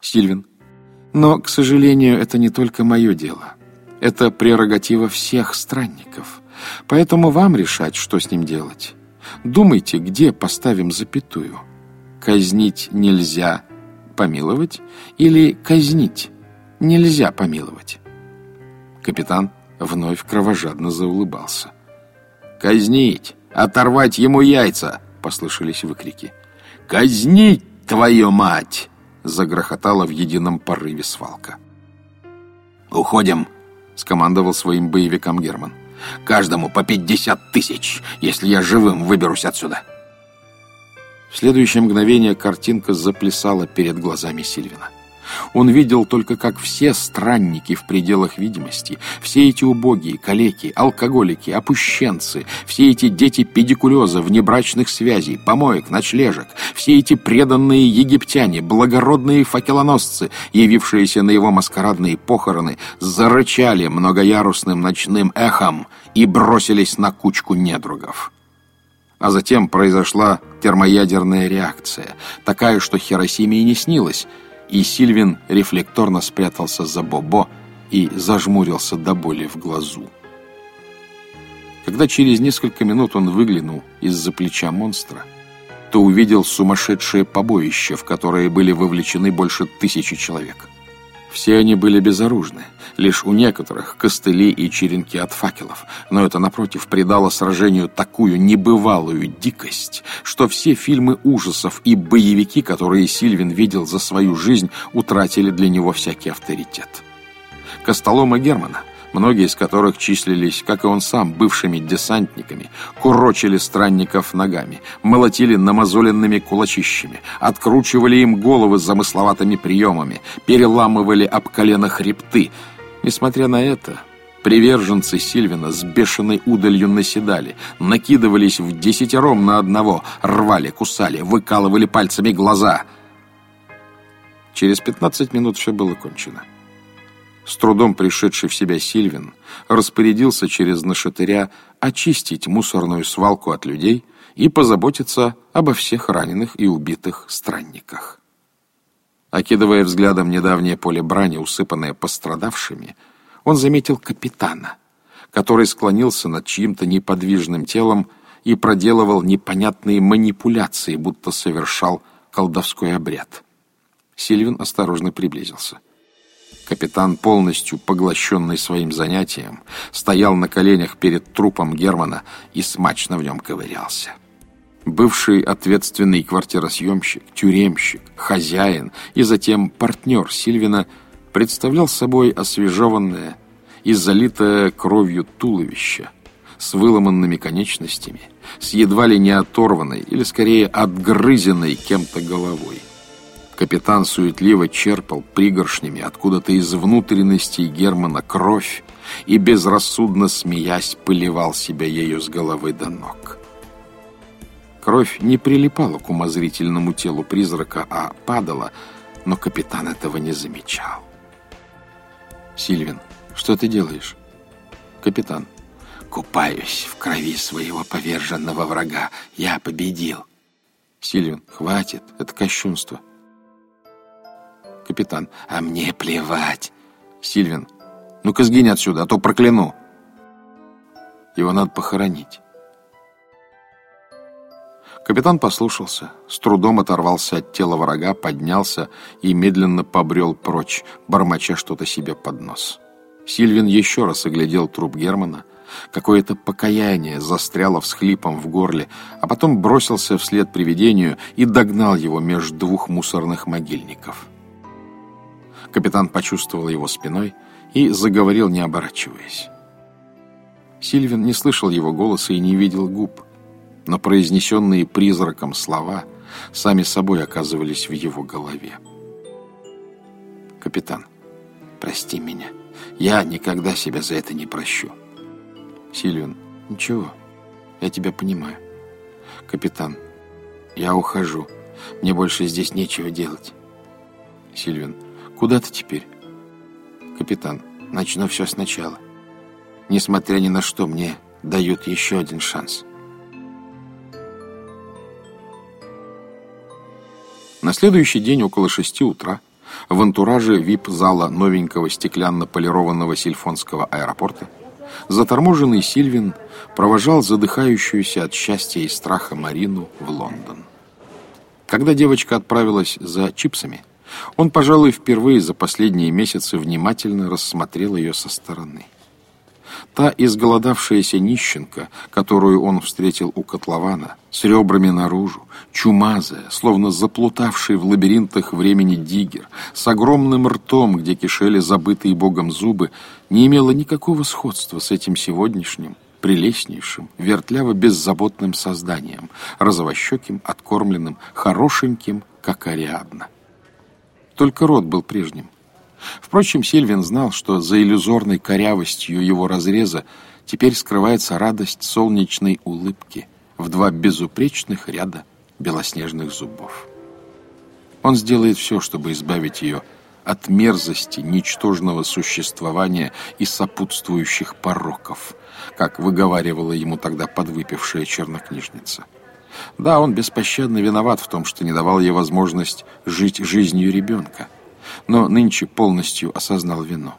Сильвин. Но, к сожалению, это не только мое дело. Это прерогатива всех странников. Поэтому вам решать, что с ним делать. Думайте, где поставим запятую. Казнить нельзя помиловать или казнить нельзя помиловать. Капитан вновь кровожадно заулыбался. «Казнить! Оторвать ему яйца!» — послышались выкрики. «Казнить, твою мать!» — загрохотала в едином порыве свалка. «Уходим!» — скомандовал своим боевикам Герман. «Каждому по пятьдесят тысяч, если я живым выберусь отсюда!» В следующее мгновение картинка заплясала перед глазами Сильвина. Он видел только, как все странники в пределах видимости, все эти убогие, калеки, алкоголики, опущенцы, все эти дети педикулеза, внебрачных связей, помоек, ночлежек, все эти преданные египтяне, благородные факелоносцы, явившиеся на его маскарадные похороны, зарычали многоярусным ночным эхом и бросились на кучку недругов. А затем произошла термоядерная реакция, такая, что Хиросиме и не снилось — и Сильвин рефлекторно спрятался за Бобо и зажмурился до боли в глазу. Когда через несколько минут он выглянул из-за плеча монстра, то увидел сумасшедшее побоище, в которое были вовлечены больше тысячи человек. Все они были безоружны, лишь у некоторых костыли и черенки от факелов, но это, напротив, придало сражению такую небывалую дикость, что все фильмы ужасов и боевики, которые Сильвин видел за свою жизнь, утратили для него всякий авторитет. Костолома Германа многие из которых числились, как и он сам, бывшими десантниками, курочили странников ногами, молотили намазоленными кулачищами, откручивали им головы замысловатыми приемами, переламывали об колено хребты. Несмотря на это, приверженцы Сильвина с бешеной удалью наседали, накидывались в десятером на одного, рвали, кусали, выкалывали пальцами глаза. Через пятнадцать минут все было кончено. С трудом пришедший в себя Сильвин распорядился через нашатыря очистить мусорную свалку от людей и позаботиться обо всех раненых и убитых странниках. Окидывая взглядом недавнее поле брани, усыпанное пострадавшими, он заметил капитана, который склонился над чьим-то неподвижным телом и проделывал непонятные манипуляции, будто совершал колдовской обряд. Сильвин осторожно приблизился — Капитан, полностью поглощенный своим занятием, стоял на коленях перед трупом Германа и смачно в нем ковырялся. Бывший ответственный квартиросъемщик, тюремщик, хозяин и затем партнер Сильвина представлял собой освежеванное и залитое кровью туловище с выломанными конечностями, с едва ли не оторванной или скорее отгрызенной кем-то головой. Капитан суетливо черпал пригоршнями откуда-то из внутренностей Германа кровь и, безрассудно смеясь, поливал себя ею с головы до ног. Кровь не прилипала к умозрительному телу призрака, а падала, но капитан этого не замечал. «Сильвин, что ты делаешь?» «Капитан, купаюсь в крови своего поверженного врага. Я победил». «Сильвин, хватит, это кощунство». Капитан. А мне плевать. Сильвин. Ну-ка сгинь отсюда, а то прокляну. Его надо похоронить. Капитан послушался, с трудом оторвался от тела врага, поднялся и медленно побрел прочь, бормоча что-то себе под нос. Сильвин еще раз оглядел труп Германа. Какое-то покаяние застряло всхлипом в горле, а потом бросился вслед привидению и догнал его между двух мусорных могильников. Капитан почувствовал его спиной и заговорил, не оборачиваясь. Сильвин не слышал его голоса и не видел губ, но произнесенные призраком слова сами собой оказывались в его голове. «Капитан, прости меня. Я никогда себя за это не прощу». «Сильвин, ничего, я тебя понимаю». «Капитан, я ухожу. Мне больше здесь нечего делать». «Сильвин, Куда ты теперь? Капитан, начну все сначала. Несмотря ни на что, мне дают еще один шанс. На следующий день около шести утра в антураже вип-зала новенького стеклянно-полированного сильфонского аэропорта, заторможенный Сильвин провожал задыхающуюся от счастья и страха Марину в Лондон. Когда девочка отправилась за чипсами, он, пожалуй, впервые за последние месяцы внимательно рассмотрел ее со стороны. Та изголодавшаяся нищенка, которую он встретил у котлована, с ребрами наружу, чумазая, словно заплутавший в лабиринтах времени диггер, с огромным ртом, где кишели забытые богом зубы, не имела никакого сходства с этим сегодняшним, прелестнейшим, вертляво-беззаботным созданием, розовощеким, откормленным, хорошеньким, как Ариадна. Только рот был прежним — Впрочем, Сильвин знал, что за иллюзорной корявостью его разреза теперь скрывается радость солнечной улыбки в два безупречных ряда белоснежных зубов. Он сделает все, чтобы избавить ее от мерзости ничтожного существования и сопутствующих пороков, как выговаривала ему тогда подвыпившая чернокнижница. Да, он беспощадно виноват в том, что не давал ей возможность жить жизнью ребенка – но нынче полностью осознал вину.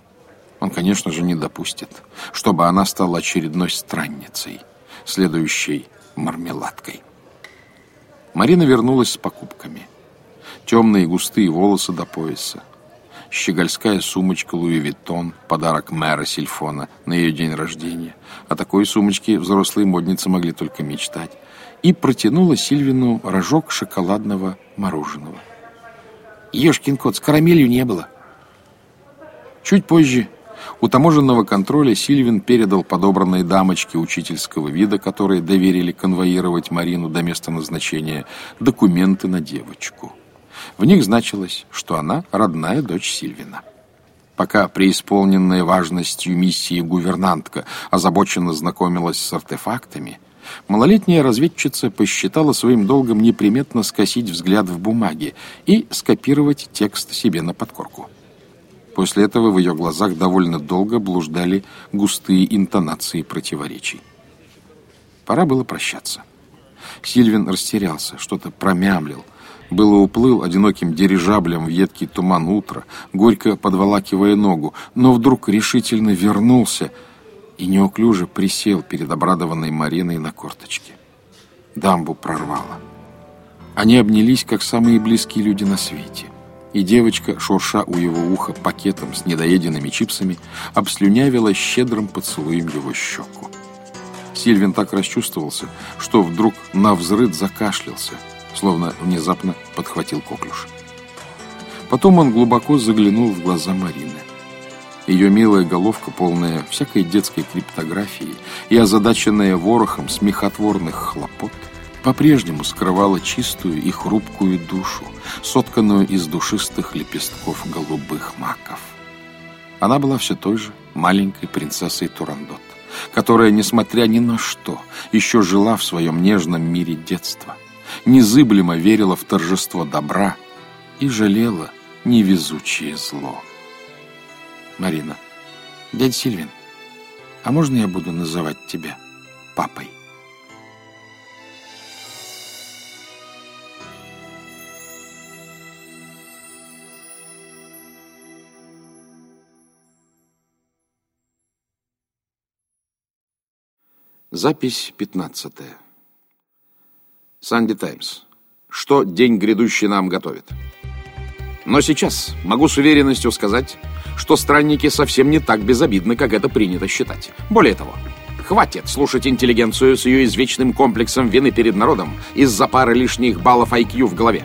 Он, конечно же, не допустит, чтобы она стала очередной странницей, следующей мармеладкой. Марина вернулась с покупками. Темные густые волосы до пояса, щегольская сумочка Луи Виттон, подарок мэра Сильфона на ее день рождения. О такой сумочке взрослые модницы могли только мечтать. И протянула Сильвину рожок шоколадного мороженого. Ешкин кот, с карамелью не было. Чуть позже у таможенного контроля Сильвин передал подобранной дамочке учительского вида, которые доверили конвоировать Марину до места назначения, документы на девочку. В них значилось, что она родная дочь Сильвина. Пока преисполненная важностью миссии гувернантка озабоченно знакомилась с артефактами – Малолетняя разведчица посчитала своим долгом неприметно скосить взгляд в бумаге и скопировать текст себе на подкорку. После этого в ее глазах довольно долго блуждали густые интонации противоречий. Пора было прощаться. Сильвин растерялся, что-то промямлил. Было уплыл одиноким дирижаблем в едкий туман утра, горько подволакивая ногу, но вдруг решительно вернулся — и неуклюже присел перед обрадованной Мариной на корточке. Дамбу прорвало. Они обнялись, как самые близкие люди на свете. И девочка, шурша у его уха пакетом с недоеденными чипсами, обслюнявила щедрым поцелуем его щеку. Сильвин так расчувствовался, что вдруг навзрыд закашлялся, словно внезапно подхватил коклюш. Потом он глубоко заглянул в глаза Марины. Ее милая головка, полная всякой детской криптографии и озадаченная ворохом смехотворных хлопот, по-прежнему скрывала чистую и хрупкую душу, сотканную из душистых лепестков голубых маков. Она была все той же маленькой принцессой Турандот, которая, несмотря ни на что, еще жила в своем нежном мире детства, незыблемо верила в торжество добра и жалела невезучее зло. Марина. Дядя Сильвин, а можно я буду называть тебя папой? Запись пятнадцатая. Санди Таймс. Что день грядущий нам готовит? Но сейчас могу с уверенностью сказать, что странники совсем не так безобидны, как это принято считать. Более того, хватит слушать интеллигенцию с ее извечным комплексом вины перед народом из-за пары лишних баллов IQ в голове.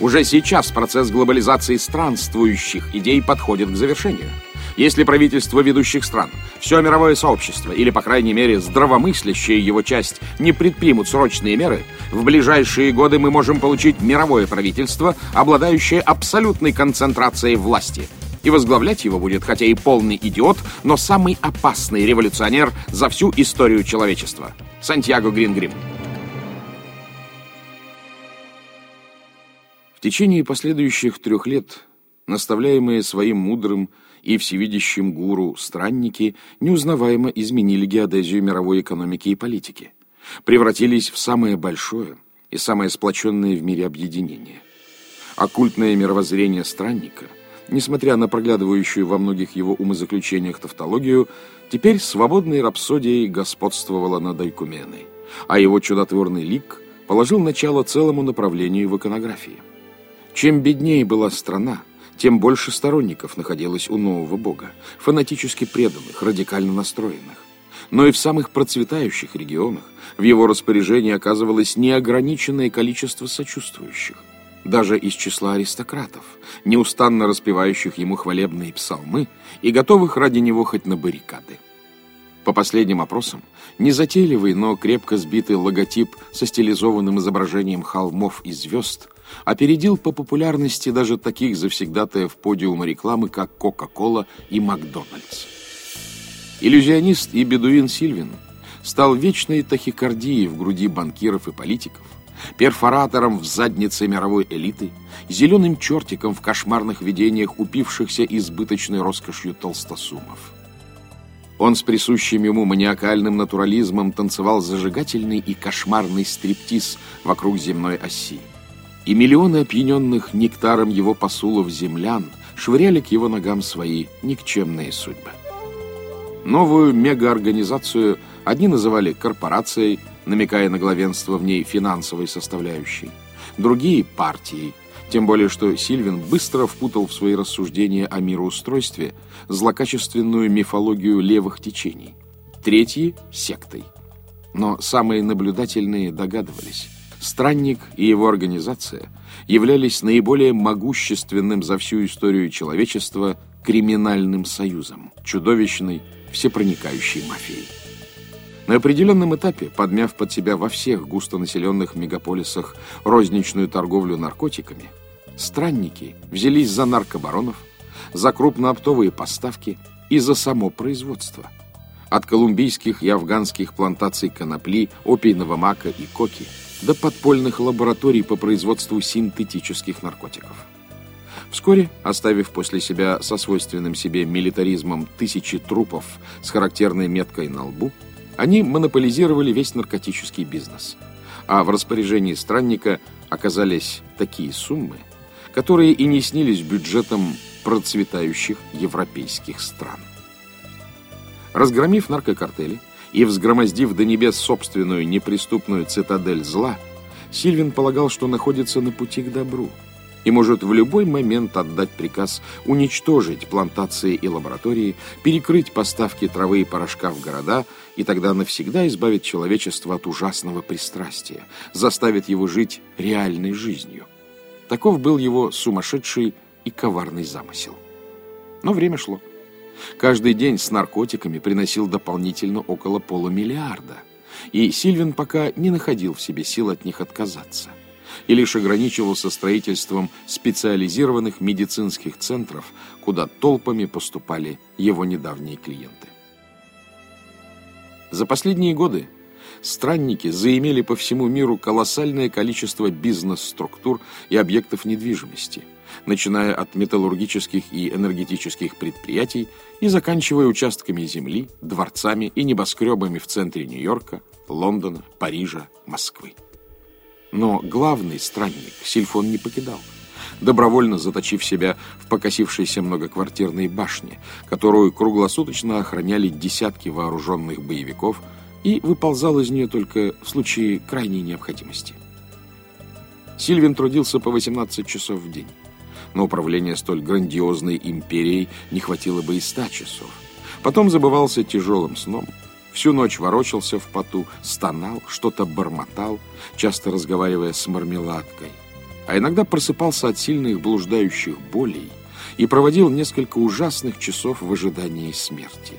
Уже сейчас процесс глобализации странствующих идей подходит к завершению. Если правительство ведущих стран, все мировое сообщество или, по крайней мере, здравомыслящая его часть не предпримут срочные меры, в ближайшие годы мы можем получить мировое правительство, обладающее абсолютной концентрацией власти. И возглавлять его будет, хотя и полный идиот, но самый опасный революционер за всю историю человечества. Сантьяго Грингрим. В течение последующих трех лет, наставляемые своим мудрым и всевидящим гуру странники неузнаваемо изменили геодезию мировой экономики и политики, превратились в самое большое и самое сплоченное в мире объединение. Оккультное мировоззрение странника несмотря на проглядывающую во многих его умозаключениях тавтологию, теперь свободной рапсодией господствовала над Айкуменой, а его чудотворный лик положил начало целому направлению в иконографии. Чем беднее была страна, тем больше сторонников находилось у нового бога, фанатически преданных, радикально настроенных. Но и в самых процветающих регионах в его распоряжении оказывалось неограниченное количество сочувствующих даже из числа аристократов, неустанно распевающих ему хвалебные псалмы и готовых ради него хоть на баррикады. По последним опросам, незатейливый, но крепко сбитый логотип со стилизованным изображением холмов и звезд опередил по популярности даже таких завсегдатаев подиума рекламы, как Кока-Кола и Макдональдс. Иллюзионист и бедуин Сильвин стал вечной тахикардией в груди банкиров и политиков, перфоратором в заднице мировой элиты, зеленым чертиком в кошмарных видениях упившихся избыточной роскошью толстосумов. Он с присущим ему маниакальным натурализмом танцевал зажигательный и кошмарный стриптиз вокруг земной оси. И миллионы опьяненных нектаром его посулов землян швыряли к его ногам свои никчемные судьбы. Новую мегаорганизацию. Одни называли корпорацией, намекая на главенство в ней финансовой составляющей, другие – партией, тем более что Сильвин быстро впутал в свои рассуждения о мироустройстве злокачественную мифологию левых течений, третьи – сектой. Но самые наблюдательные догадывались, странник и его организация являлись наиболее могущественным за всю историю человечества криминальным союзом, чудовищной, всепроникающей мафией. На определенном этапе, подмяв под себя во всех густонаселенных мегаполисах розничную торговлю наркотиками, странники взялись за наркобаронов, за крупнооптовые поставки и за само производство. От колумбийских и афганских плантаций конопли, опийного мака и коки до подпольных лабораторий по производству синтетических наркотиков. Вскоре, оставив после себя со свойственным себе милитаризмом тысячи трупов с характерной меткой на лбу, они монополизировали весь наркотический бизнес. А в распоряжении странника оказались такие суммы, которые и не снились бюджетам процветающих европейских стран. Разгромив наркокартели и взгромоздив до небес собственную неприступную цитадель зла, Сильвин полагал, что находится на пути к добру – и может в любой момент отдать приказ уничтожить плантации и лаборатории, перекрыть поставки травы и порошка в города, и тогда навсегда избавит человечество от ужасного пристрастия, заставит его жить реальной жизнью. Таков был его сумасшедший и коварный замысел. Но время шло. Каждый день с наркотиками приносил дополнительно около полумиллиарда, и Сильвин пока не находил в себе сил от них отказаться и лишь ограничивался строительством специализированных медицинских центров, куда толпами поступали его недавние клиенты. За последние годы странники заимели по всему миру колоссальное количество бизнес-структур и объектов недвижимости, начиная от металлургических и энергетических предприятий и заканчивая участками земли, дворцами и небоскребами в центре Нью-Йорка, Лондона, Парижа, Москвы. Но главный странник Сильфон не покидал, добровольно заточив себя в покосившейся многоквартирной башне, которую круглосуточно охраняли десятки вооруженных боевиков и выползал из нее только в случае крайней необходимости. Сильвин трудился по 18 часов в день. но управление столь грандиозной империей не хватило бы и 100 часов. Потом забывался тяжелым сном – Всю ночь ворочался в поту, стонал, что-то бормотал, часто разговаривая с мармеладкой. А иногда просыпался от сильных блуждающих болей и проводил несколько ужасных часов в ожидании смерти.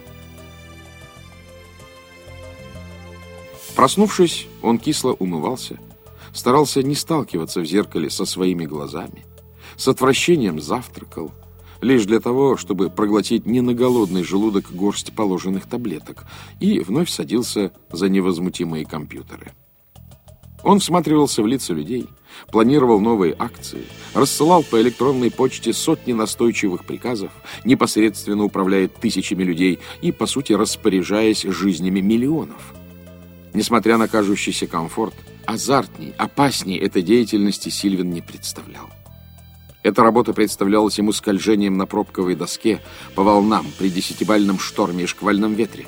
Проснувшись, он кисло умывался, старался не сталкиваться в зеркале со своими глазами, с отвращением завтракал, лишь для того, чтобы проглотить не на голодный желудок горсть положенных таблеток, и вновь садился за невозмутимые компьютеры. Он всматривался в лица людей, планировал новые акции, рассылал по электронной почте сотни настойчивых приказов, непосредственно управляя тысячами людей и, по сути, распоряжаясь жизнями миллионов. Несмотря на кажущийся комфорт, азартней, опасней этой деятельности Сильвин не представлял. Эта работа представлялась ему скольжением на пробковой доске по волнам при десятибальном шторме и шквальном ветре.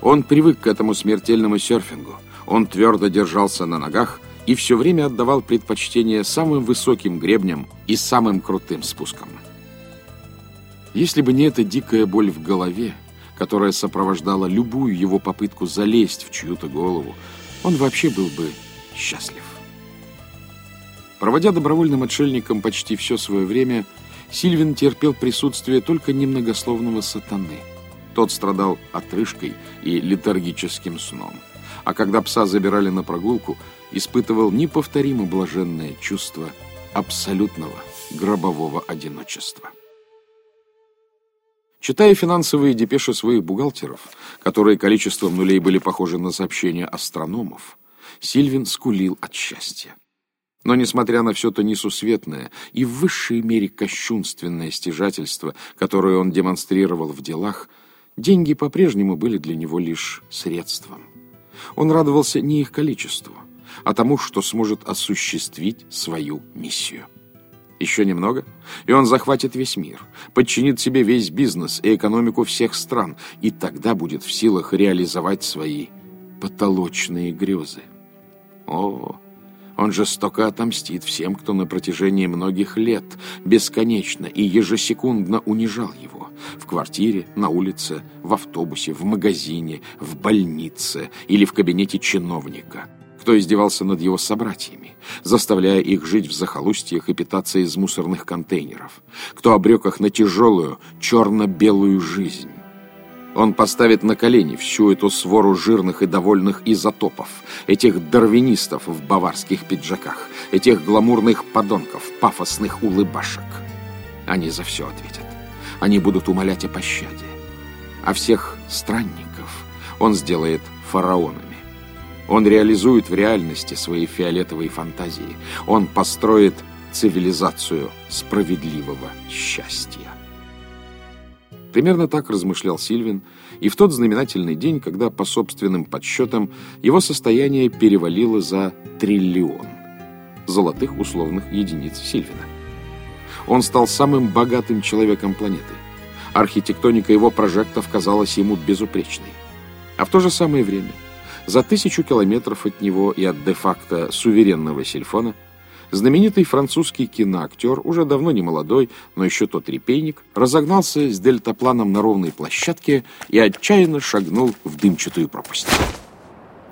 Он привык к этому смертельному серфингу. Он твердо держался на ногах и все время отдавал предпочтение самым высоким гребням и самым крутым спускам. Если бы не эта дикая боль в голове, которая сопровождала любую его попытку залезть в чью-то голову, он вообще был бы счастлив. Проводя добровольным отшельником почти все свое время, Сильвин терпел присутствие только немногословного сатаны. Тот страдал отрыжкой и летаргическим сном. А когда пса забирали на прогулку, испытывал неповторимо блаженное чувство абсолютного гробового одиночества. Читая финансовые депеши своих бухгалтеров, которые количеством нулей были похожи на сообщения астрономов, Сильвин скулил от счастья. Но, несмотря на все то несусветное и в высшей мере кощунственное стяжательство, которое он демонстрировал в делах, деньги по-прежнему были для него лишь средством. Он радовался не их количеству, а тому, что сможет осуществить свою миссию. Еще немного, и он захватит весь мир, подчинит себе весь бизнес и экономику всех стран, и тогда будет в силах реализовать свои потолочные грезы. О, он жестоко отомстит всем, кто на протяжении многих лет бесконечно и ежесекундно унижал его. В квартире, на улице, в автобусе, в магазине, в больнице или в кабинете чиновника. Кто издевался над его собратьями, заставляя их жить в захолустьях и питаться из мусорных контейнеров. Кто обрек их на тяжелую, черно-белую жизнь. Он поставит на колени всю эту свору жирных и довольных изотопов, этих дарвинистов в баварских пиджаках, этих гламурных подонков, пафосных улыбашек. Они за все ответят. Они будут умолять о пощаде. А всех странников он сделает фараонами. Он реализует в реальности свои фиолетовые фантазии. Он построит цивилизацию справедливого счастья. Примерно так размышлял Сильвин и в тот знаменательный день, когда, по собственным подсчетам, его состояние перевалило за триллион золотых условных единиц Сильвина. Он стал самым богатым человеком планеты. Архитектоника его прожектов казалась ему безупречной. А в то же самое время, за тысячу километров от него и от де-факто суверенного Сильфона – Знаменитый французский киноактер, уже давно не молодой, но еще тот репейник, разогнался с дельтапланом на ровной площадке и отчаянно шагнул в дымчатую пропасть.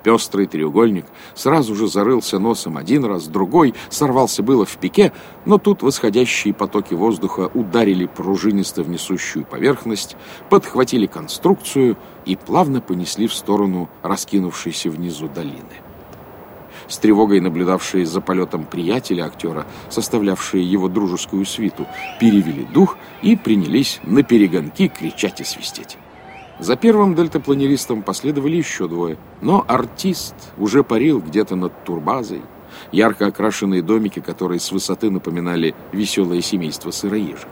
Пестрый треугольник сразу же зарылся носом один раз, другой сорвался было в пике, но тут восходящие потоки воздуха ударили пружинисто в несущую поверхность, подхватили конструкцию и плавно понесли в сторону раскинувшейся внизу долины с тревогой наблюдавшие за полетом приятеля актера, составлявшие его дружескую свиту, перевели дух и принялись на перегонки кричать и свистеть. За первым дельтапланеристом последовали еще двое, но артист уже парил где-то над турбазой, ярко окрашенные домики, которые с высоты напоминали веселое семейство сыроежек.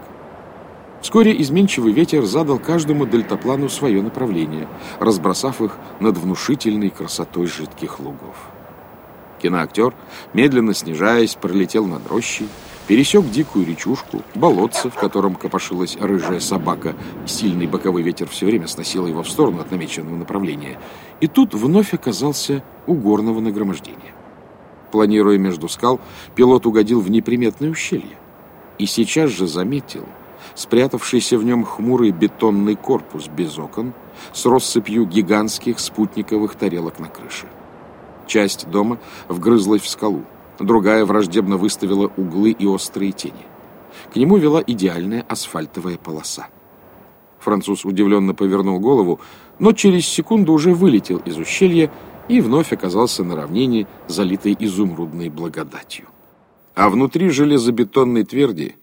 Вскоре изменчивый ветер задал каждому дельтаплану свое направление, разбросав их над внушительной красотой жидких лугов. Киноактер, медленно снижаясь, пролетел над рощей, пересек дикую речушку, болотце, в котором копошилась рыжая собака. Сильный боковой ветер все время сносил его в сторону от намеченного направления. И тут вновь оказался у горного нагромождения. Планируя между скал, пилот угодил в неприметное ущелье. И сейчас же заметил спрятавшийся в нем хмурый бетонный корпус без окон с россыпью гигантских спутниковых тарелок на крыше. Часть дома вгрызлась в скалу, другая враждебно выставила углы и острые тени. К нему вела идеальная асфальтовая полоса. Француз удивленно повернул голову, но через секунду уже вылетел из ущелья и вновь оказался на равнине, залитой изумрудной благодатью. А внутри железобетонной тверди,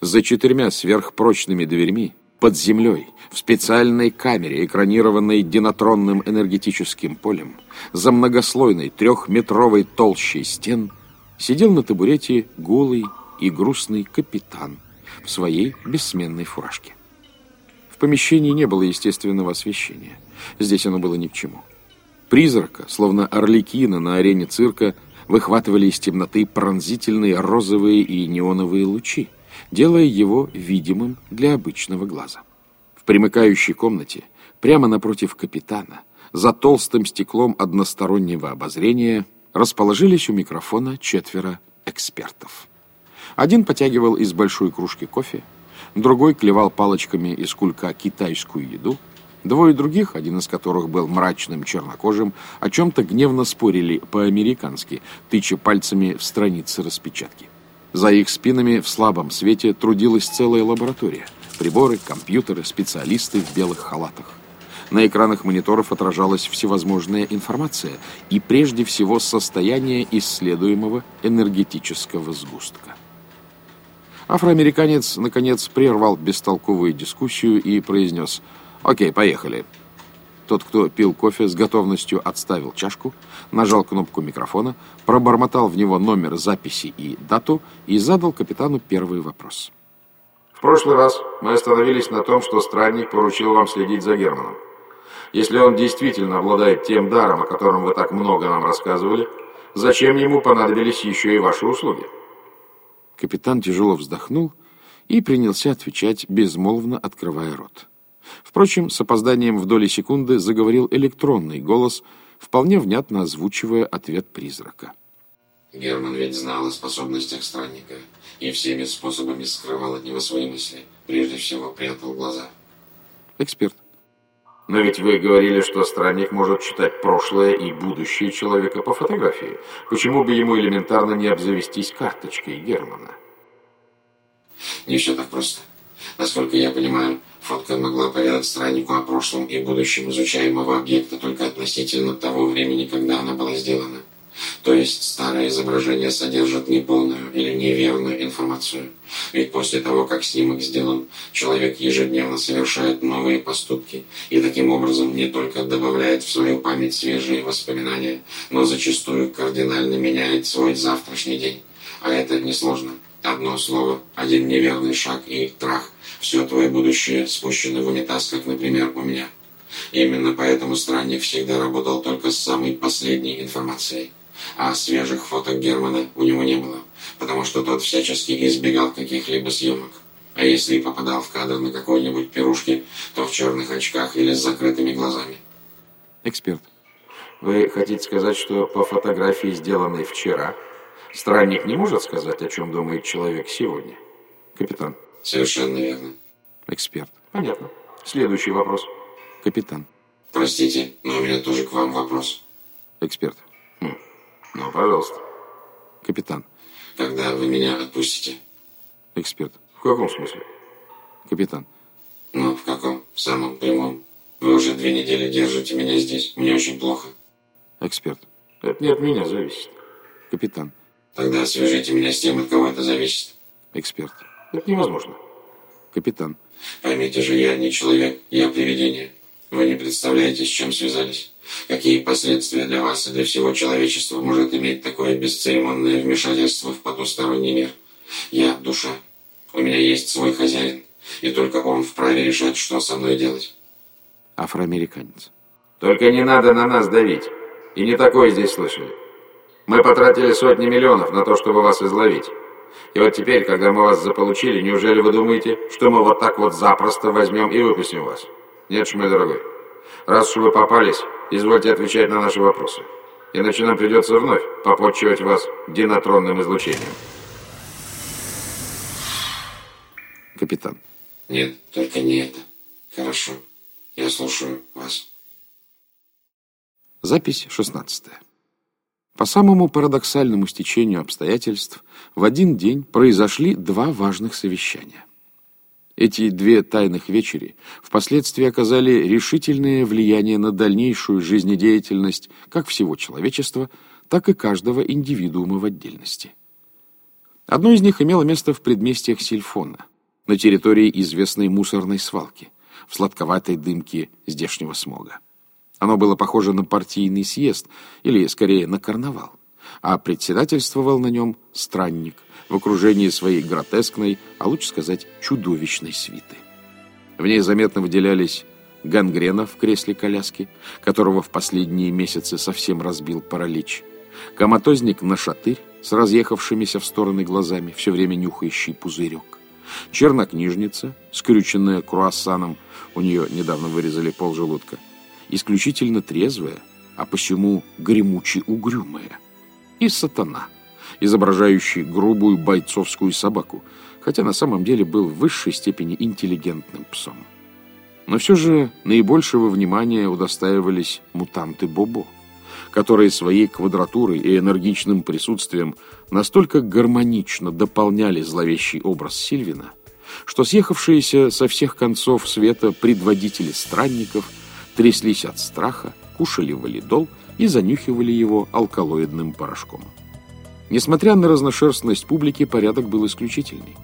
за четырьмя сверхпрочными дверьми, под землей, в специальной камере, экранированной динатронным энергетическим полем, за многослойной трехметровой толщей стен, сидел на табурете голый и грустный капитан в своей бессменной фуражке. В помещении не было естественного освещения. Здесь оно было ни к чему. Призрака, словно орликина на арене цирка, выхватывали из темноты пронзительные розовые и неоновые лучи, делая его видимым для обычного глаза. В примыкающей комнате, прямо напротив капитана, за толстым стеклом одностороннего обозрения, расположились у микрофона четверо экспертов. Один потягивал из большой кружки кофе, другой клевал палочками из кулька китайскую еду, двое других, один из которых был мрачным чернокожим, о чем-то гневно спорили по-американски, тыча пальцами в страницы распечатки. За их спинами в слабом свете трудилась целая лаборатория. Приборы, компьютеры, специалисты в белых халатах. На экранах мониторов отражалась всевозможная информация и прежде всего состояние исследуемого энергетического сгустка. Афроамериканец, наконец, прервал бестолковую дискуссию и произнес «Окей, поехали». Тот, кто пил кофе, с готовностью отставил чашку, нажал кнопку микрофона, пробормотал в него номер записи и дату и задал капитану первый вопрос. В прошлый раз мы остановились на том, что странник поручил вам следить за Германом. Если он действительно обладает тем даром, о котором вы так много нам рассказывали, зачем ему понадобились еще и ваши услуги? Капитан тяжело вздохнул и принялся отвечать, безмолвно открывая рот. Впрочем, с опозданием в доли секунды заговорил электронный голос, вполне внятно озвучивая ответ призрака. Герман ведь знал о способностях странника и всеми способами скрывал от него свои мысли. Прежде всего, прятал глаза. Эксперт. Но ведь вы говорили, что странник может читать прошлое и будущее человека по фотографии. Почему бы ему элементарно не обзавестись карточкой Германа? Не все так просто. Насколько я понимаю, фотка могла поведать страннику о прошлом и будущем изучаемого объекта только относительно того времени, когда она была сделана. То есть старое изображение содержит неполную или неверную информацию. Ведь после того, как снимок сделан, человек ежедневно совершает новые поступки и таким образом не только добавляет в свою память свежие воспоминания, но зачастую кардинально меняет свой завтрашний день. А это несложно. Одно слово, один неверный шаг и трах. Все твое будущее спущено в унитаз, как, например, у меня. Именно поэтому странник всегда работал только с самой последней информацией а свежих фоток Германа у него не было, потому что тот всячески избегал каких-либо съемок. А если и попадал в кадр на какой-нибудь пирушке, то в черных очках или с закрытыми глазами. Эксперт. Вы хотите сказать, что по фотографии, сделанной вчера, странник не может сказать, о чем думает человек сегодня? Капитан. Совершенно верно. Эксперт. Понятно. Следующий вопрос. Капитан. Простите, но у меня тоже к вам вопрос. Эксперт. Ну, пожалуйста. Капитан. Когда вы меня отпустите? Эксперт. В каком смысле? Капитан. Ну, в каком? В самом прямом. Вы уже две недели держите меня здесь. Мне очень плохо. Эксперт. Это не от меня зависит. Капитан. Тогда свяжите меня с тем, от кого это зависит. Эксперт. Это невозможно. Капитан. Поймите же, я не человек, я привидение. Вы не представляете, с чем связались. Какие последствия для вас и для всего человечества может иметь такое бесцеремонное вмешательство в потусторонний мир? Я – душа. У меня есть свой хозяин, и только он вправе решать, что со мной делать. Афроамериканец. Только не надо на нас давить. И не такое здесь слышали. Мы потратили сотни миллионов на то, чтобы вас изловить. И вот теперь, когда мы вас заполучили, неужели вы думаете, что мы вот так вот запросто возьмем и выпустим вас? Нет ж, мой дорогой. Раз уж вы попались, извольте отвечать на наши вопросы. Иначе нам придется вновь попотчевать вас динатронным излучением. Капитан. Нет, только не это. Хорошо. Я слушаю вас. Запись 16. По самому парадоксальному стечению обстоятельств в один день произошли два важных совещания. Эти две тайных вечери впоследствии оказали решительное влияние на дальнейшую жизнедеятельность как всего человечества, так и каждого индивидуума в отдельности. Одно из них имело место в предместьях Сильфона, на территории известной мусорной свалки, в сладковатой дымке здешнего смога. Оно было похоже на партийный съезд, или, скорее, на карнавал, а председательствовал на нем странник, в окружении своей гротескной, а лучше сказать, чудовищной свиты. В ней заметно выделялись гангрена в кресле коляски, которого в последние месяцы совсем разбил паралич, коматозник на шатырь с разъехавшимися в стороны глазами, все время нюхающий пузырек, чернокнижница, скрюченная круассаном, у нее недавно вырезали полжелудка, исключительно трезвая, а посему гремуче угрюмая, и сатана, изображающий грубую бойцовскую собаку, хотя на самом деле был в высшей степени интеллигентным псом. Но все же наибольшего внимания удостаивались мутанты Бобо, которые своей квадратурой и энергичным присутствием настолько гармонично дополняли зловещий образ Сильвина, что съехавшиеся со всех концов света предводители странников тряслись от страха, кушали валидол и занюхивали его алкалоидным порошком. Несмотря на разношерстность публики, порядок был исключительный.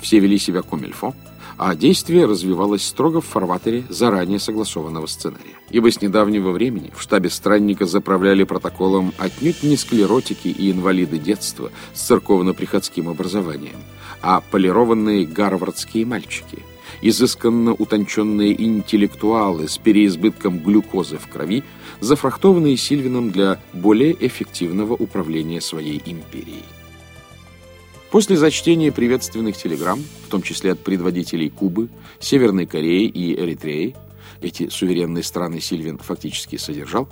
Все вели себя комильфо, а действие развивалось строго в фарватере заранее согласованного сценария. Ибо с недавнего времени в штабе странника заправляли протоколом отнюдь не склеротики и инвалиды детства с церковно-приходским образованием, а полированные гарвардские мальчики, изысканно утонченные интеллектуалы с переизбытком глюкозы в крови, зафрахтованные Сильвином для более эффективного управления своей империей. После зачтения приветственных телеграмм, в том числе от предводителей Кубы, Северной Кореи и Эритреи, эти суверенные страны Сильвин фактически содержал,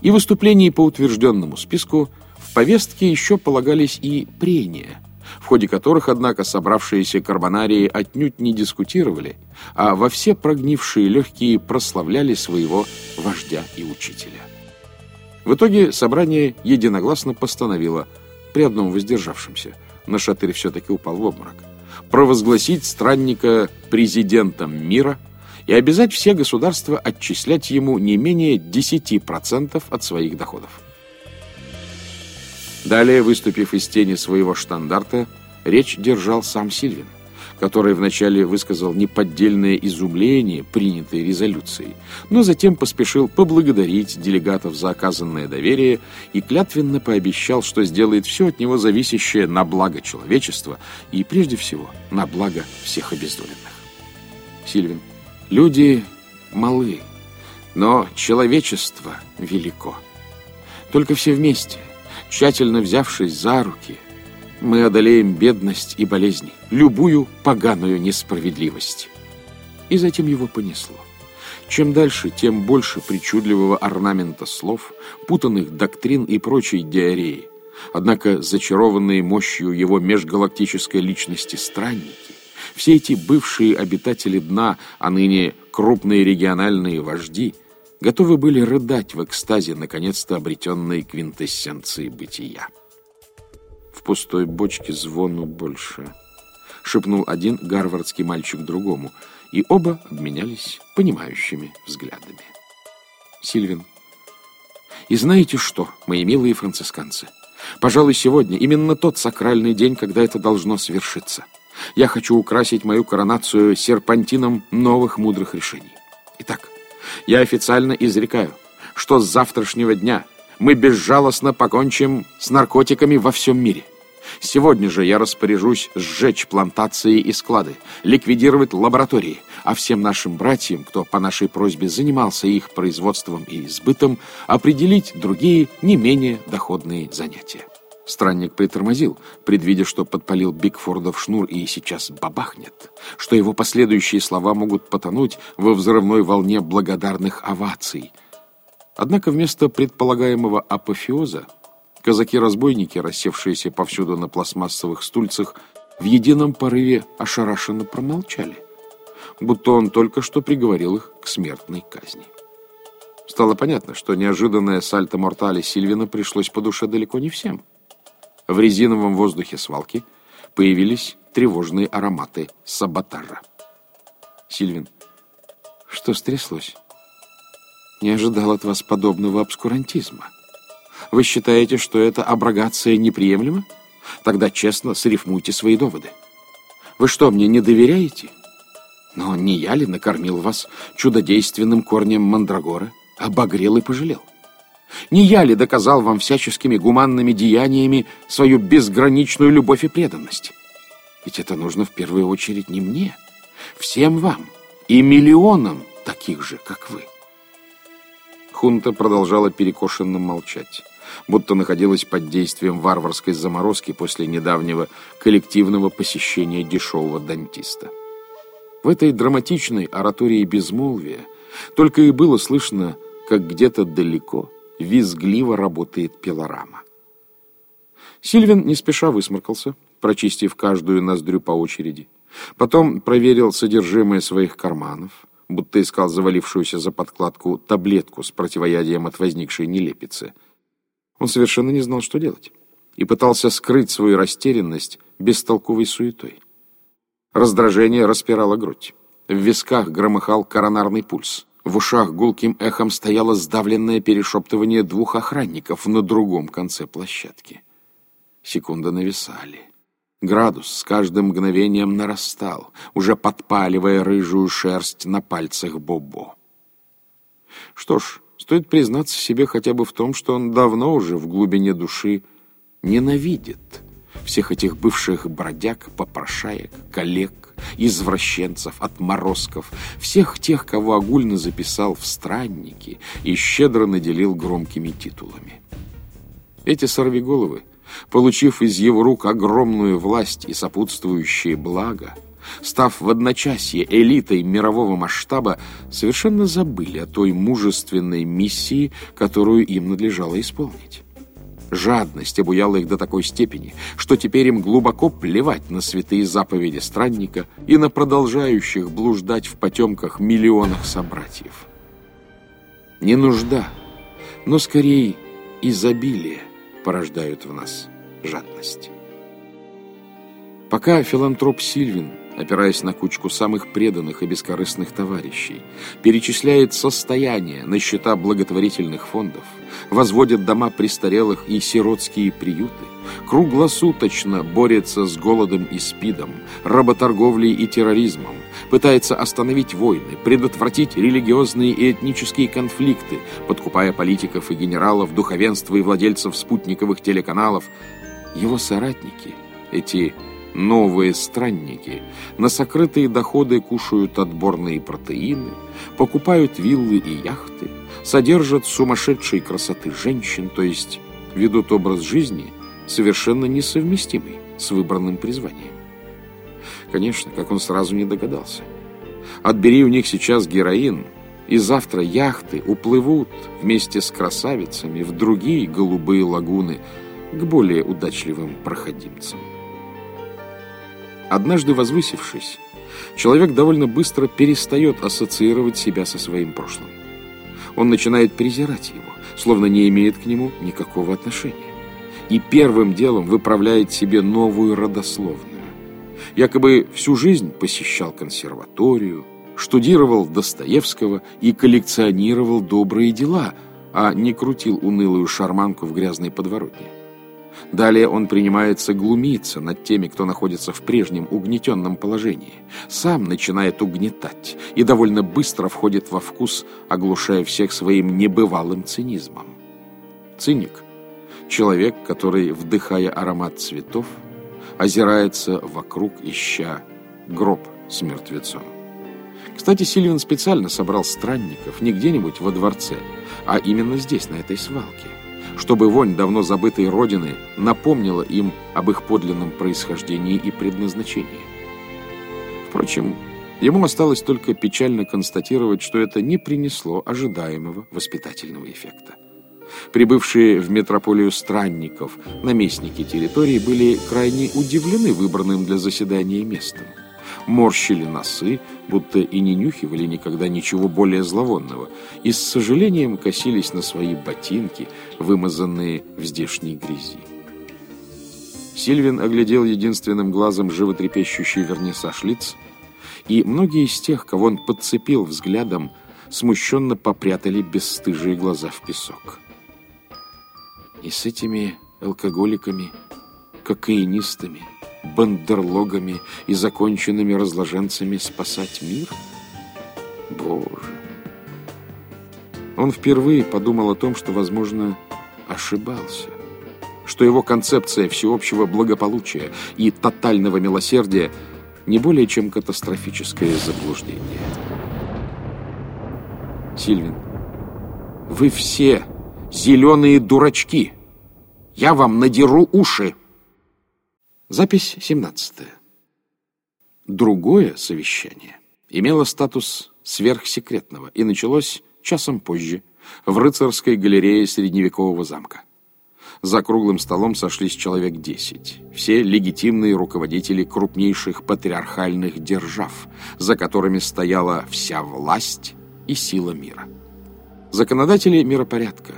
и выступлений по утвержденному списку, в повестке еще полагались и прения, в ходе которых, однако, собравшиеся карбонарии отнюдь не дискутировали, а во все прогнившие легкие прославляли своего вождя и учителя. В итоге собрание единогласно постановило, при одном воздержавшемся – Нашатырь все-таки упал в обморок. Провозгласить странника президентом мира и обязать все государства отчислять ему не менее 10% от своих доходов. Далее, выступив из тени своего штандарта, речь держал сам Сильвин который вначале высказал неподдельное изумление принятой резолюцией, но затем поспешил поблагодарить делегатов за оказанное доверие и клятвенно пообещал, что сделает все от него зависящее на благо человечества и, прежде всего, на благо всех обездоленных. Сильвин. Люди малы, но человечество велико. Только все вместе, тщательно взявшись за руки – мы одолеем бедность и болезни, любую поганую несправедливость. И затем его понесло. Чем дальше, тем больше причудливого орнамента слов, путанных доктрин и прочей диареи. Однако зачарованные мощью его межгалактической личности странники, все эти бывшие обитатели дна, а ныне крупные региональные вожди, готовы были рыдать в экстазе наконец-то обретенной квинтэссенции бытия пустой бочке звону больше», — шепнул один гарвардский мальчик другому, и оба обменялись понимающими взглядами. Сильвин. «И знаете что, мои милые францисканцы? Пожалуй, сегодня именно тот сакральный день, когда это должно свершиться. Я хочу украсить мою коронацию серпантином новых мудрых решений. Итак, я официально изрекаю, что с завтрашнего дня мы безжалостно покончим с наркотиками во всем мире». Сегодня же я распоряжусь сжечь плантации и склады, ликвидировать лаборатории, а всем нашим братьям, кто по нашей просьбе занимался их производством и сбытом, определить другие, не менее доходные занятия. Странник притормозил, предвидя, что подпалил Бигфордов шнур и сейчас бабахнет, что его последующие слова могут потонуть во взрывной волне благодарных оваций. Однако вместо предполагаемого апофеоза Казаки-разбойники, рассевшиеся повсюду на пластмассовых стульцах, в едином порыве ошарашенно промолчали, будто он только что приговорил их к смертной казни. Стало понятно, что неожиданное сальто-мортале Сильвина пришлось по душе далеко не всем. В резиновом воздухе свалки появились тревожные ароматы саботажа. Сильвин, что стряслось? Не ожидал от вас подобного обскурантизма. Вы считаете, что эта аброгация неприемлема? Тогда честно срифмуйте свои доводы. Вы что, мне не доверяете? Но не я ли накормил вас чудодейственным корнем мандрагора, обогрел и пожалел? Не я ли доказал вам всяческими гуманными деяниями свою безграничную любовь и преданность? Ведь это нужно в первую очередь не мне, всем вам и миллионам таких же, как вы. Хунта продолжала перекошенно молчать. будто находилась под действием варварской заморозки после недавнего коллективного посещения дешевого дантиста. В этой драматичной оратории безмолвия только и было слышно, как где-то далеко визгливо работает пилорама. Сильвин не спеша высморкался, прочистив каждую ноздрю по очереди. Потом проверил содержимое своих карманов, будто искал завалившуюся за подкладку таблетку с противоядием от возникшей нелепицы. Он совершенно не знал, что делать, и пытался скрыть свою растерянность бестолковой суетой. Раздражение распирало грудь. В висках громыхал коронарный пульс. В ушах гулким эхом стояло сдавленное перешептывание двух охранников на другом конце площадки. Секунды нависали. Градус с каждым мгновением нарастал, уже подпаливая рыжую шерсть на пальцах Бобо. Что ж, стоит признаться себе хотя бы в том, что он давно уже в глубине души ненавидит всех этих бывших бродяг, попрошаек, коллег, извращенцев, отморозков, всех тех, кого огульно записал в странники и щедро наделил громкими титулами. Эти сорвиголовы — получив из его рук огромную власть и сопутствующие блага, став в одночасье элитой мирового масштаба, совершенно забыли о той мужественной миссии, которую им надлежало исполнить. Жадность обуяла их до такой степени, что теперь им глубоко плевать на святые заповеди странника и на продолжающих блуждать в потемках миллионах собратьев. Не нужда, но скорее изобилие порождают в нас жадность. Пока филантроп Сильвин, опираясь на кучку самых преданных и бескорыстных товарищей, перечисляет состояние на счета благотворительных фондов, возводит дома престарелых и сиротские приюты, круглосуточно борется с голодом и спидом, работорговлей и терроризмом, пытается остановить войны, предотвратить религиозные и этнические конфликты, подкупая политиков и генералов, духовенства и владельцев спутниковых телеканалов. Его соратники, эти новые странники, на сокрытые доходы кушают отборные протеины, покупают виллы и яхты, содержат сумасшедшей красоты женщин, то есть ведут образ жизни, совершенно несовместимый с выбранным призванием. Конечно, как он сразу не догадался. Отбери у них сейчас героин, и завтра яхты уплывут вместе с красавицами в другие голубые лагуны к более удачливым проходимцам. Однажды возвысившись, человек довольно быстро перестает ассоциировать себя со своим прошлым. Он начинает презирать его, словно не имеет к нему никакого отношения. И первым делом выправляет себе новую родословную якобы всю жизнь посещал консерваторию, штудировал Достоевского и коллекционировал добрые дела, а не крутил унылую шарманку в грязной подворотне. Далее он принимается глумиться над теми, кто находится в прежнем угнетенном положении. Сам начинает угнетать и довольно быстро входит во вкус, оглушая всех своим небывалым цинизмом. Циник – человек, который, вдыхая аромат цветов, озирается вокруг, ища гроб с мертвецом. Кстати, Сильвин специально собрал странников не где-нибудь во дворце, а именно здесь, на этой свалке, чтобы вонь давно забытой родины напомнила им об их подлинном происхождении и предназначении. Впрочем, ему осталось только печально констатировать, что это не принесло ожидаемого воспитательного эффекта. Прибывшие в метрополию странников, наместники территории, были крайне удивлены выбранным для заседания местом. Морщили носы, будто и не нюхивали никогда ничего более зловонного, и с сожалением косились на свои ботинки, вымазанные в здешней грязи. Сильвин оглядел единственным глазом животрепещущий вернисаж лиц, и многие из тех, кого он подцепил взглядом, смущенно попрятали бесстыжие глаза в песок. И с этими алкоголиками, кокаинистами, бандерлогами и законченными разложенцами спасать мир? Боже! Он впервые подумал о том, что, возможно, ошибался. Что его концепция всеобщего благополучия и тотального милосердия не более чем катастрофическое заблуждение. Сильвин, вы все зеленые дурачки!» Я вам надеру уши. Запись 17. Другое совещание имело статус сверхсекретного и началось часом позже в рыцарской галерее средневекового замка. За круглым столом сошлись человек десять. Все легитимные руководители крупнейших патриархальных держав, за которыми стояла вся власть и сила мира. Законодатели миропорядка,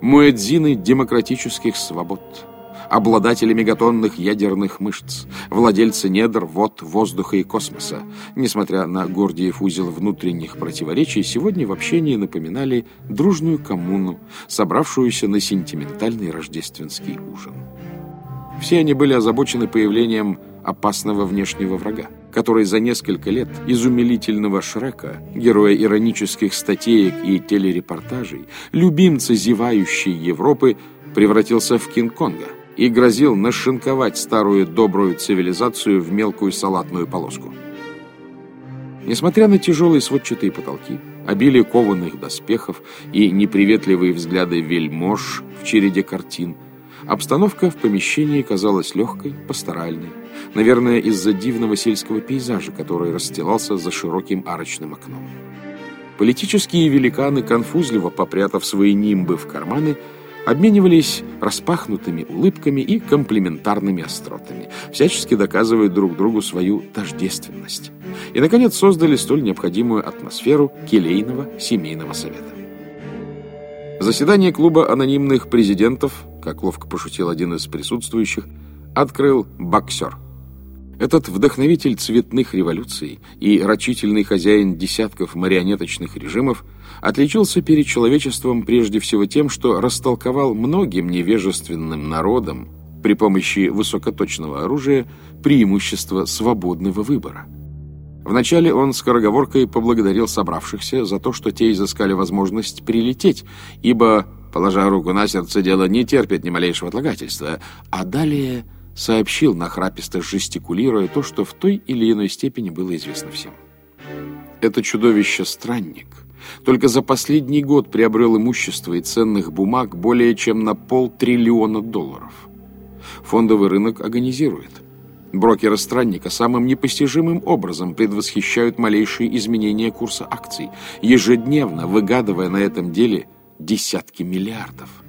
муэдзины демократических свобод – обладатели мегатонных ядерных мышц, владельцы недр, вод, воздуха и космоса. Несмотря на Гордиев узел внутренних противоречий, сегодня в общении напоминали дружную коммуну, собравшуюся на сентиментальный рождественский ужин. Все они были озабочены появлением опасного внешнего врага, который за несколько лет из умилительного Шрека, героя иронических статеек и телерепортажей, любимца зевающей Европы, превратился в Кинг-Конга – и грозил нашинковать старую добрую цивилизацию в мелкую салатную полоску. Несмотря на тяжелые сводчатые потолки, обилие кованых доспехов и неприветливые взгляды вельмож в череде картин, обстановка в помещении казалась легкой, пасторальной, наверное, из-за дивного сельского пейзажа, который расстилался за широким арочным окном. Политические великаны, конфузливо попрятав свои нимбы в карманы, обменивались распахнутыми улыбками и комплиментарными остротами, всячески доказывая друг другу свою тождественность. И, наконец, создали столь необходимую атмосферу келейного семейного совета. Заседание клуба анонимных президентов, как ловко пошутил один из присутствующих, открыл боксер – этот вдохновитель цветных революций и рачительный хозяин десятков марионеточных режимов отличился перед человечеством прежде всего тем, что растолковал многим невежественным народам при помощи высокоточного оружия преимущество свободного выбора. Вначале он скороговоркой поблагодарил собравшихся за то, что те изыскали возможность прилететь, ибо, положа руку на сердце, дело не терпит ни малейшего отлагательства, а далее сообщил, нахраписто жестикулируя, то, что в той или иной степени было известно всем. Это чудовище-странник только за последний год приобрел имущество и ценных бумаг более чем на полтриллиона долларов. Фондовый рынок агонизирует. Брокеры странника самым непостижимым образом предвосхищают малейшие изменения курса акций, ежедневно выгадывая на этом деле десятки миллиардов.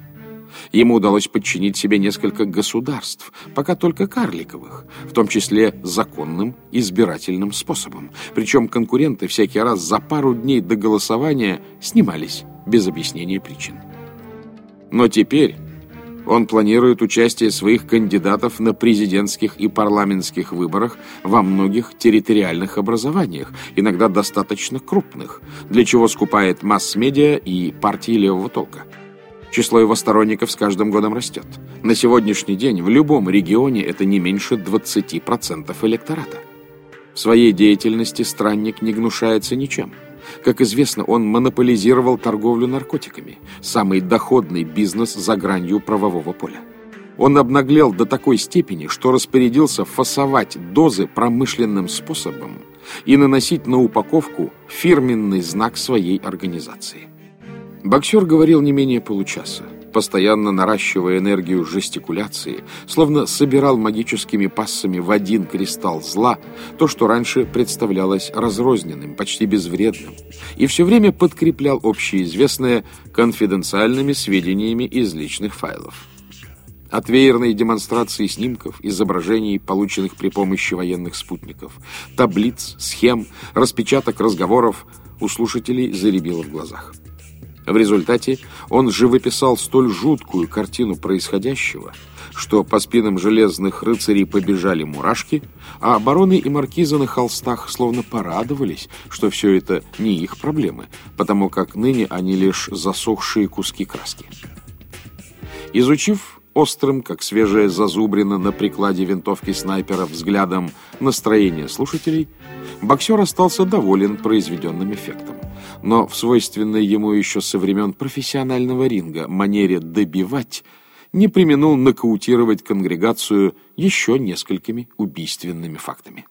Ему удалось подчинить себе несколько государств, пока только карликовых, в том числе законным избирательным способом. Причем конкуренты всякий раз за пару дней до голосования снимались без объяснения причин. Но теперь он планирует участие своих кандидатов на президентских и парламентских выборах во многих территориальных образованиях, иногда достаточно крупных, для чего скупает масс-медиа и партии левого толка. Число его сторонников с каждым годом растет. На сегодняшний день в любом регионе это не меньше 20% электората. В своей деятельности странник не гнушается ничем. Как известно, он монополизировал торговлю наркотиками, самый доходный бизнес за гранью правового поля. Он обнаглел до такой степени, что распорядился фасовать дозы промышленным способом и наносить на упаковку фирменный знак своей организации. Боксер говорил не менее получаса, постоянно наращивая энергию жестикуляции, словно собирал магическими пассами в один кристалл зла то, что раньше представлялось разрозненным, почти безвредным, и все время подкреплял общеизвестное конфиденциальными сведениями из личных файлов. От веерной демонстрации снимков, изображений, полученных при помощи военных спутников, таблиц, схем, распечаток разговоров у слушателей заребило в глазах. В результате он живописал столь жуткую картину происходящего, что по спинам железных рыцарей побежали мурашки, а бароны и маркизы на холстах словно порадовались, что все это не их проблемы, потому как ныне они лишь засохшие куски краски. Изучив острым, как свежая зазубрина на прикладе винтовки снайпера взглядом настроение слушателей, боксер остался доволен произведенным эффектом но в свойственной ему еще со времен профессионального ринга манере добивать не применул нокаутировать конгрегацию еще несколькими убийственными фактами.